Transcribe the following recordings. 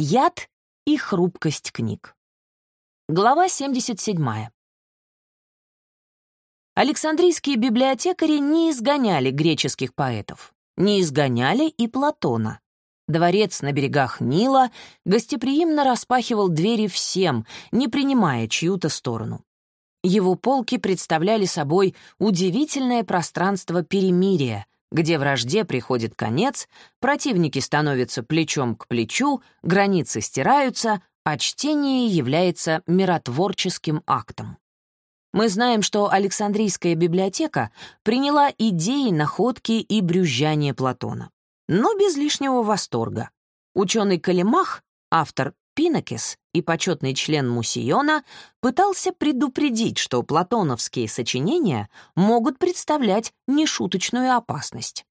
Яд и хрупкость книг. Глава 77. Александрийские библиотекари не изгоняли греческих поэтов, не изгоняли и Платона. Дворец на берегах Нила гостеприимно распахивал двери всем, не принимая чью-то сторону. Его полки представляли собой удивительное пространство перемирия, где вражде приходит конец, противники становятся плечом к плечу, границы стираются, а чтение является миротворческим актом. Мы знаем, что Александрийская библиотека приняла идеи, находки и брюзжание Платона, но без лишнего восторга. Ученый Калимах, автор Пинакис и почетный член Мусиона пытался предупредить, что платоновские сочинения могут представлять нешуточную опасность.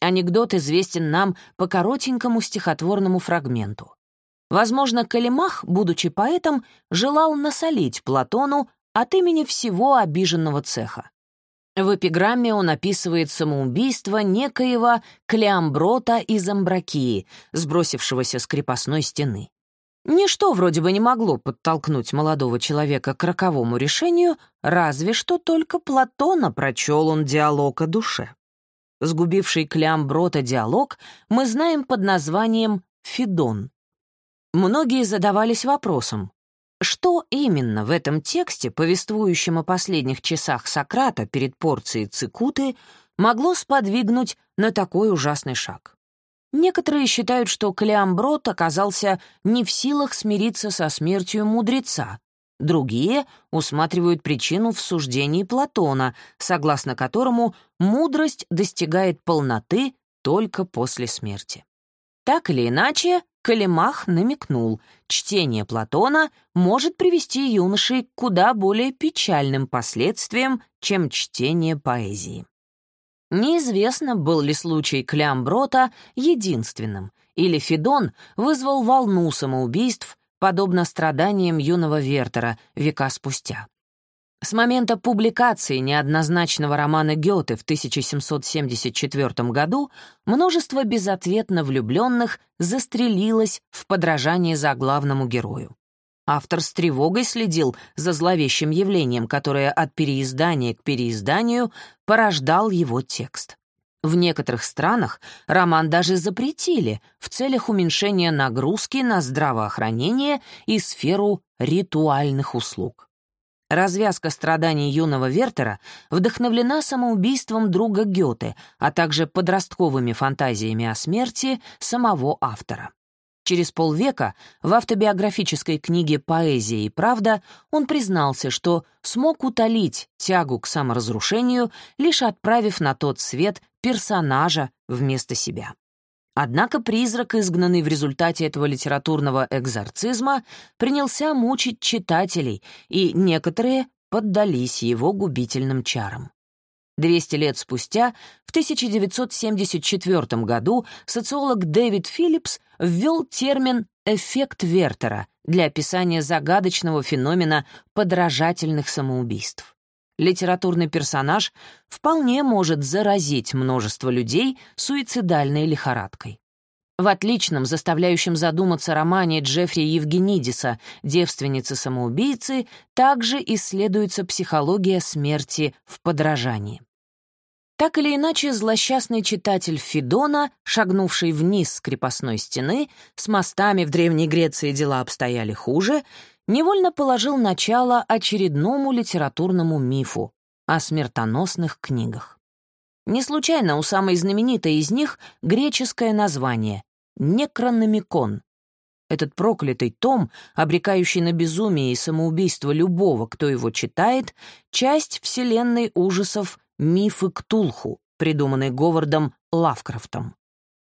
Анекдот известен нам по коротенькому стихотворному фрагменту. Возможно, Калимах, будучи поэтом, желал насолить Платону от имени всего обиженного цеха. В эпиграмме он описывает самоубийство некоего Клеамброта из Амбракии, сбросившегося с крепостной стены. Ничто вроде бы не могло подтолкнуть молодого человека к роковому решению, разве что только Платона прочел он диалог о душе. Сгубивший Клеамброта диалог мы знаем под названием «Фидон». Многие задавались вопросом, что именно в этом тексте, повествующем о последних часах Сократа перед порцией цикуты, могло сподвигнуть на такой ужасный шаг? Некоторые считают, что Клеамброд оказался не в силах смириться со смертью мудреца. Другие усматривают причину в суждении Платона, согласно которому мудрость достигает полноты только после смерти. Так или иначе, Калимах намекнул, чтение Платона может привести юношей к куда более печальным последствиям, чем чтение поэзии. Неизвестно, был ли случай Клямброта единственным, или Федон вызвал волну самоубийств, подобно страданиям юного Вертера века спустя. С момента публикации неоднозначного романа Гёте в 1774 году множество безответно влюбленных застрелилось в подражании заглавному герою. Автор с тревогой следил за зловещим явлением, которое от переиздания к переизданию порождал его текст. В некоторых странах роман даже запретили в целях уменьшения нагрузки на здравоохранение и сферу ритуальных услуг. Развязка страданий юного Вертера вдохновлена самоубийством друга Гёте, а также подростковыми фантазиями о смерти самого автора. Через полвека в автобиографической книге «Поэзия и правда» он признался, что смог утолить тягу к саморазрушению, лишь отправив на тот свет персонажа вместо себя. Однако призрак, изгнанный в результате этого литературного экзорцизма, принялся мучить читателей, и некоторые поддались его губительным чарам. 200 лет спустя, в 1974 году, социолог Дэвид Филлипс ввел термин «эффект Вертера» для описания загадочного феномена подражательных самоубийств. Литературный персонаж вполне может заразить множество людей суицидальной лихорадкой. В отличном, заставляющем задуматься романе Джеффри Евгенидиса «Девственницы-самоубийцы» также исследуется психология смерти в подражании. Так или иначе, злосчастный читатель Фидона, шагнувший вниз с крепостной стены, с мостами в Древней Греции дела обстояли хуже, невольно положил начало очередному литературному мифу о смертоносных книгах. Не случайно у самой знаменитой из них греческое название — «Некрономикон». Этот проклятый том, обрекающий на безумие и самоубийство любого, кто его читает, часть вселенной ужасов «Мифы Ктулху», придуманный Говардом Лавкрафтом.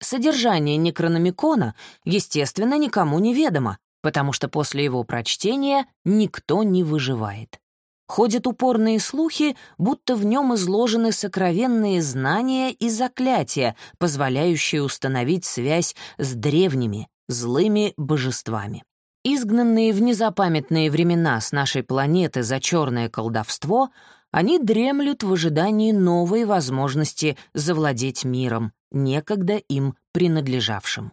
Содержание Некрономикона, естественно, никому не ведомо, потому что после его прочтения никто не выживает. Ходят упорные слухи, будто в нем изложены сокровенные знания и заклятия, позволяющие установить связь с древними, злыми божествами. Изгнанные в незапамятные времена с нашей планеты за черное колдовство — они дремлют в ожидании новой возможности завладеть миром, некогда им принадлежавшим.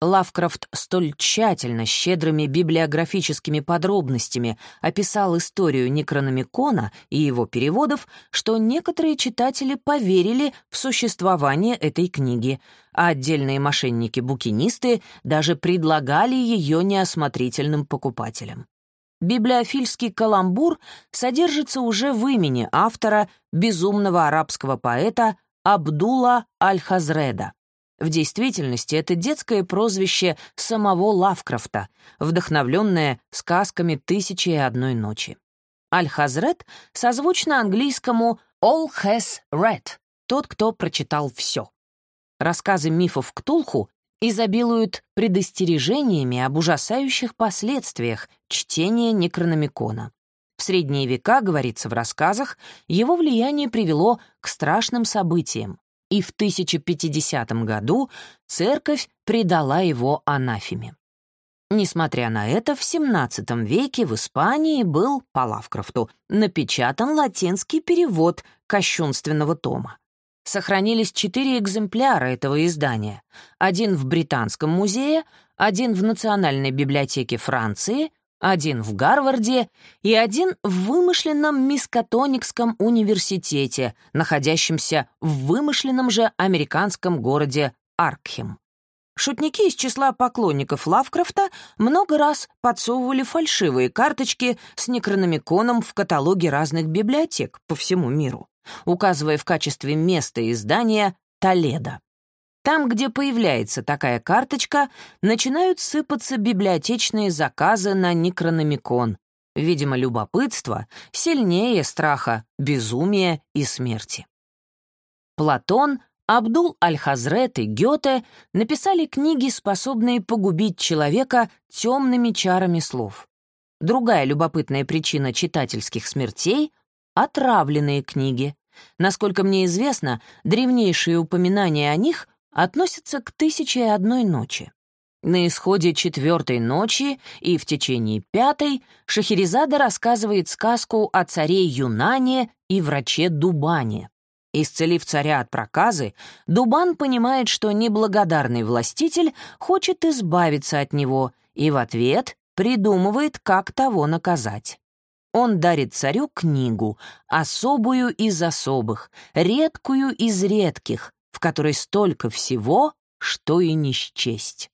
Лавкрафт столь тщательно, щедрыми библиографическими подробностями описал историю Некрономикона и его переводов, что некоторые читатели поверили в существование этой книги, а отдельные мошенники-букинисты даже предлагали ее неосмотрительным покупателям. Библиофильский каламбур содержится уже в имени автора, безумного арабского поэта Абдула Аль-Хазреда. В действительности это детское прозвище самого Лавкрафта, вдохновленное сказками «Тысячи и одной ночи». Аль-Хазрет созвучно английскому «all has read» — тот, кто прочитал все. Рассказы мифов Ктулху изобилуют предостережениями об ужасающих последствиях чтения Некрономикона. В средние века, говорится в рассказах, его влияние привело к страшным событиям, и в 1050 году церковь предала его анафеме. Несмотря на это, в XVII веке в Испании был, по Лавкрафту, напечатан латинский перевод кощунственного тома. Сохранились четыре экземпляра этого издания. Один в Британском музее, один в Национальной библиотеке Франции, один в Гарварде и один в вымышленном Мискатоникском университете, находящемся в вымышленном же американском городе Аркхем. Шутники из числа поклонников Лавкрафта много раз подсовывали фальшивые карточки с некрономиконом в каталоге разных библиотек по всему миру, указывая в качестве места издания Толедо. Там, где появляется такая карточка, начинают сыпаться библиотечные заказы на Некрономикон. Видимо, любопытство сильнее страха, безумия и смерти. Платон, Абдул-Аль-Хазрет и Гёте написали книги, способные погубить человека темными чарами слов. Другая любопытная причина читательских смертей — отравленные книги. Насколько мне известно, древнейшие упоминания о них относится к «Тысяче и одной ночи». На исходе четвертой ночи и в течение пятой Шахерезада рассказывает сказку о царе Юнане и враче Дубане. Исцелив царя от проказы, Дубан понимает, что неблагодарный властитель хочет избавиться от него и в ответ придумывает, как того наказать. Он дарит царю книгу, особую из особых, редкую из редких, в которой столько всего, что и не счесть.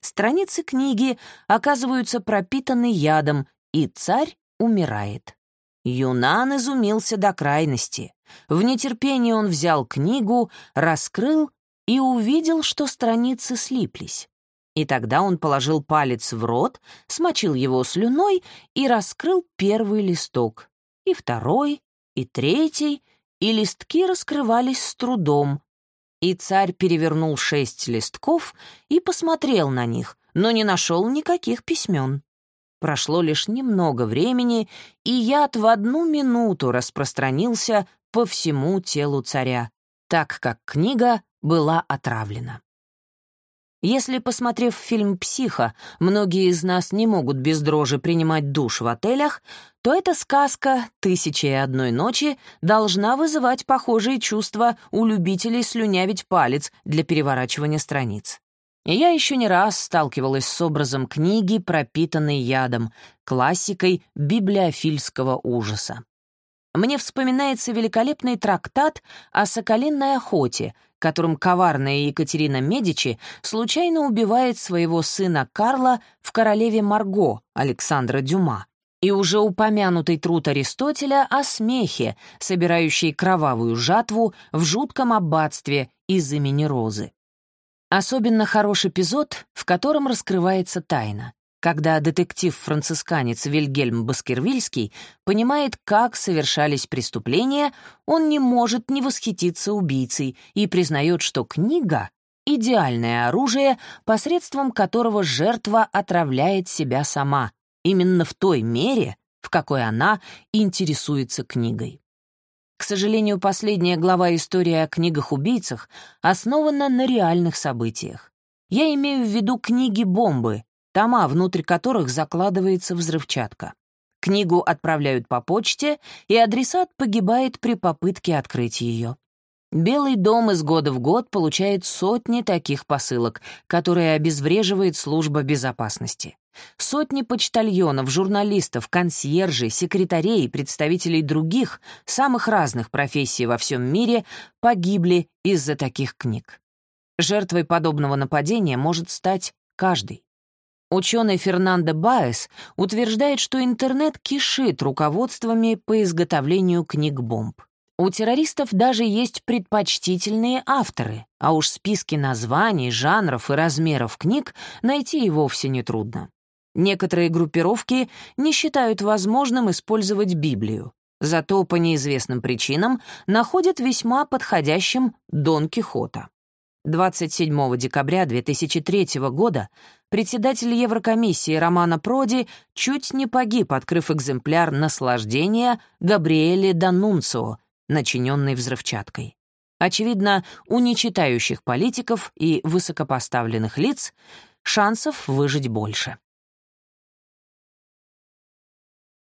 Страницы книги оказываются пропитаны ядом, и царь умирает. Юнан изумился до крайности. В нетерпении он взял книгу, раскрыл и увидел, что страницы слиплись. И тогда он положил палец в рот, смочил его слюной и раскрыл первый листок, и второй, и третий, и листки раскрывались с трудом, и царь перевернул шесть листков и посмотрел на них, но не нашел никаких письмен. Прошло лишь немного времени, и яд в одну минуту распространился по всему телу царя, так как книга была отравлена. Если, посмотрев фильм «Психо», многие из нас не могут без дрожи принимать душ в отелях, то эта сказка «Тысяча и одной ночи» должна вызывать похожие чувства у любителей слюнявить палец для переворачивания страниц. Я еще не раз сталкивалась с образом книги, пропитанной ядом, классикой библиофильского ужаса. Мне вспоминается великолепный трактат о соколиной охоте, которым коварная Екатерина Медичи случайно убивает своего сына Карла в «Королеве Марго» Александра Дюма, и уже упомянутый труд Аристотеля о смехе, собирающей кровавую жатву в жутком аббатстве из имени Розы. Особенно хорош эпизод, в котором раскрывается тайна когда детектив-францисканец Вильгельм Баскервильский понимает, как совершались преступления, он не может не восхититься убийцей и признает, что книга — идеальное оружие, посредством которого жертва отравляет себя сама, именно в той мере, в какой она интересуется книгой. К сожалению, последняя глава истории о книгах-убийцах основана на реальных событиях. Я имею в виду книги-бомбы, тома, внутрь которых закладывается взрывчатка. Книгу отправляют по почте, и адресат погибает при попытке открыть ее. Белый дом из года в год получает сотни таких посылок, которые обезвреживает служба безопасности. Сотни почтальонов, журналистов, консьержей, секретарей представителей других, самых разных профессий во всем мире погибли из-за таких книг. Жертвой подобного нападения может стать каждый. Ученый Фернандо Баес утверждает, что интернет кишит руководствами по изготовлению книг-бомб. У террористов даже есть предпочтительные авторы, а уж списки названий, жанров и размеров книг найти и вовсе нетрудно. Некоторые группировки не считают возможным использовать Библию, зато по неизвестным причинам находят весьма подходящим Дон Кихота. 27 декабря 2003 года председатель Еврокомиссии Романа Проди чуть не погиб, открыв экземпляр «Наслаждения» Габриэле Данунцио, начиненный взрывчаткой. Очевидно, у нечитающих политиков и высокопоставленных лиц шансов выжить больше.